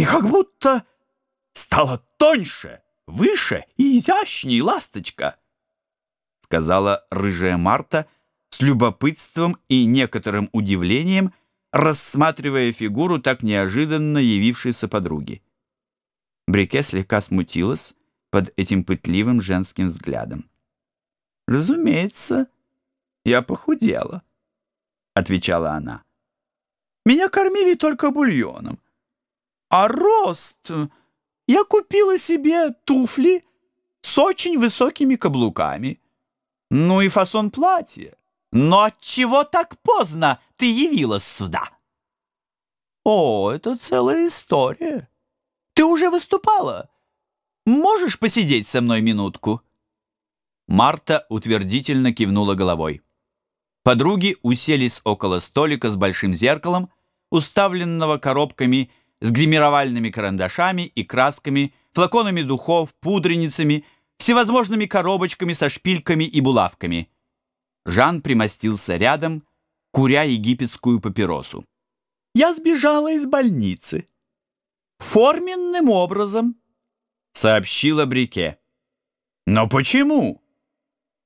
Ты как будто стала тоньше, выше и изящней, ласточка, сказала рыжая Марта с любопытством и некоторым удивлением, рассматривая фигуру так неожиданно явившейся подруги. Брике слегка смутилась под этим пытливым женским взглядом. «Разумеется, я похудела», — отвечала она. «Меня кормили только бульоном. А рост... Я купила себе туфли с очень высокими каблуками. Ну и фасон платья. Но чего так поздно ты явилась сюда? О, это целая история. Ты уже выступала. Можешь посидеть со мной минутку? Марта утвердительно кивнула головой. Подруги уселись около столика с большим зеркалом, уставленного коробками с гримировальными карандашами и красками, флаконами духов, пудреницами, всевозможными коробочками со шпильками и булавками. Жан примостился рядом, куря египетскую папиросу. «Я сбежала из больницы. Форменным образом», — сообщила Брике. «Но почему?»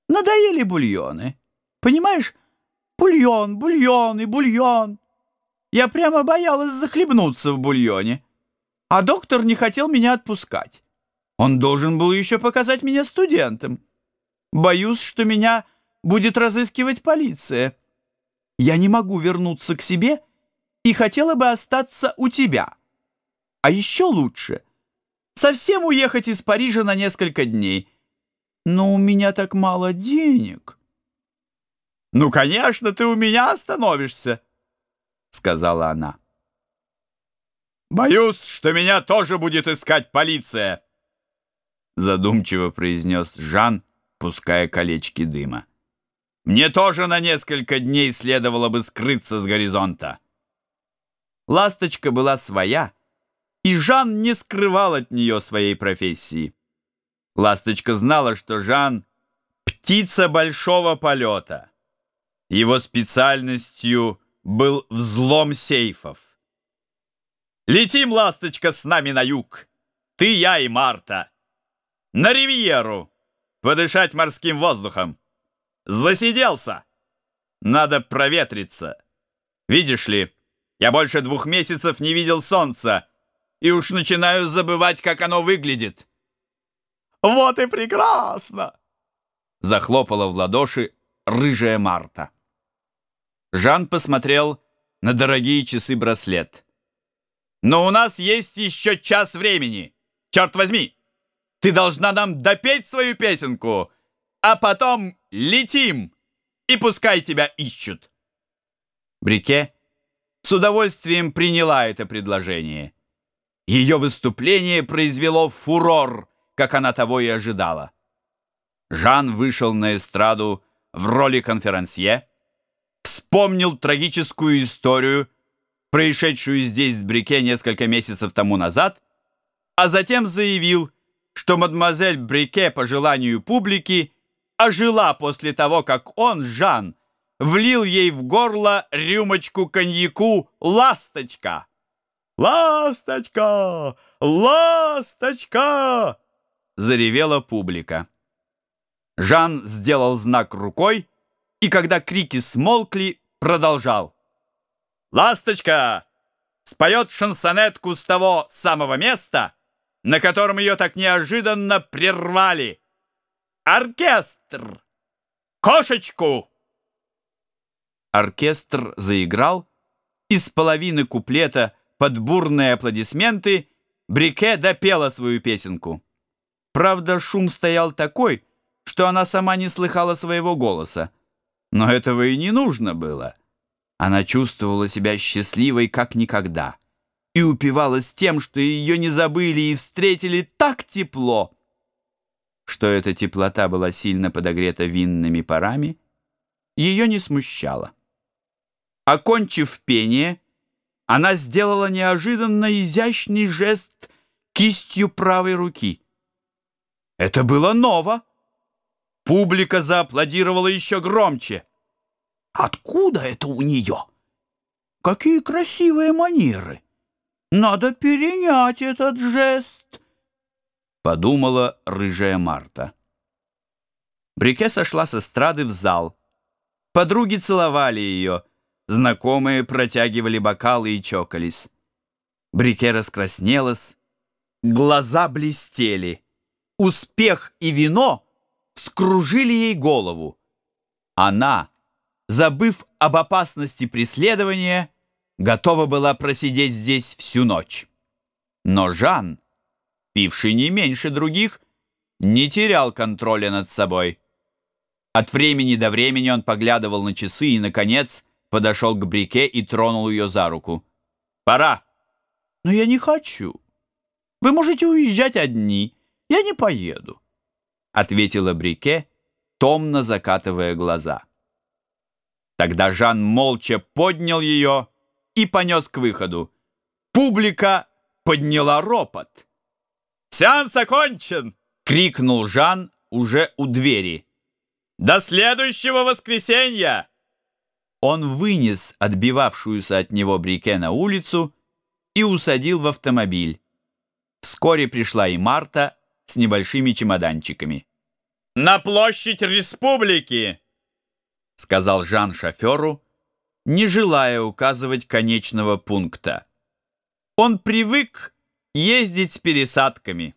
«Надоели бульоны. Понимаешь, бульон, бульон и бульон. Я прямо боялась захлебнуться в бульоне. А доктор не хотел меня отпускать. Он должен был еще показать меня студентам. Боюсь, что меня будет разыскивать полиция. Я не могу вернуться к себе и хотела бы остаться у тебя. А еще лучше — совсем уехать из Парижа на несколько дней. Но у меня так мало денег. Ну, конечно, ты у меня остановишься сказала она. «Боюсь, что меня тоже будет искать полиция!» Задумчиво произнес Жан, пуская колечки дыма. «Мне тоже на несколько дней следовало бы скрыться с горизонта!» Ласточка была своя, и Жан не скрывал от нее своей профессии. Ласточка знала, что Жан — птица большого полета. Его специальностью — был взлом сейфов. «Летим, ласточка, с нами на юг! Ты, я и Марта! На ривьеру! Подышать морским воздухом! Засиделся! Надо проветриться! Видишь ли, я больше двух месяцев не видел солнца, и уж начинаю забывать, как оно выглядит!» «Вот и прекрасно!» Захлопала в ладоши рыжая Марта. Жан посмотрел на дорогие часы-браслет. «Но у нас есть еще час времени! Черт возьми! Ты должна нам допеть свою песенку, а потом летим, и пускай тебя ищут!» Брике с удовольствием приняла это предложение. Ее выступление произвело фурор, как она того и ожидала. Жан вышел на эстраду в роли конферансье, вспомнил трагическую историю, происшедшую здесь в Брике несколько месяцев тому назад, а затем заявил, что мадемуазель Брике по желанию публики ожила после того, как он, Жан, влил ей в горло рюмочку коньяку «Ласточка». «Ласточка! Ласточка!» — заревела публика. Жан сделал знак рукой, и когда крики смолкли, продолжал. «Ласточка споет шансонетку с того самого места, на котором ее так неожиданно прервали. Оркестр! Кошечку!» Оркестр заиграл, и с половины куплета под бурные аплодисменты Брике допела свою песенку. Правда, шум стоял такой, что она сама не слыхала своего голоса. Но этого и не нужно было. Она чувствовала себя счастливой, как никогда, и упивалась тем, что ее не забыли и встретили так тепло, что эта теплота была сильно подогрета винными парами, ее не смущало. Окончив пение, она сделала неожиданно изящный жест кистью правой руки. Это было ново. Публика зааплодировала еще громче. Откуда это у нее? Какие красивые манеры! Надо перенять этот жест, подумала рыжая Марта. Брике сошла с эстрады в зал. Подруги целовали ее, знакомые протягивали бокалы и чокались. Брике раскраснелась, глаза блестели. Успех и вино вскружили ей голову. Она, забыв об опасности преследования, готова была просидеть здесь всю ночь. Но Жан, пивший не меньше других, не терял контроля над собой. От времени до времени он поглядывал на часы и, наконец, подошел к Брике и тронул ее за руку. «Пора!» «Но я не хочу. Вы можете уезжать одни. Я не поеду», — ответила Брике, томно закатывая глаза. Тогда Жан молча поднял ее и понес к выходу. Публика подняла ропот. «Сеанс окончен!» — крикнул Жан уже у двери. «До следующего воскресенья!» Он вынес отбивавшуюся от него Брике на улицу и усадил в автомобиль. Вскоре пришла и Марта с небольшими чемоданчиками. «На площадь республики!» — сказал Жан шоферу, не желая указывать конечного пункта. Он привык ездить с пересадками.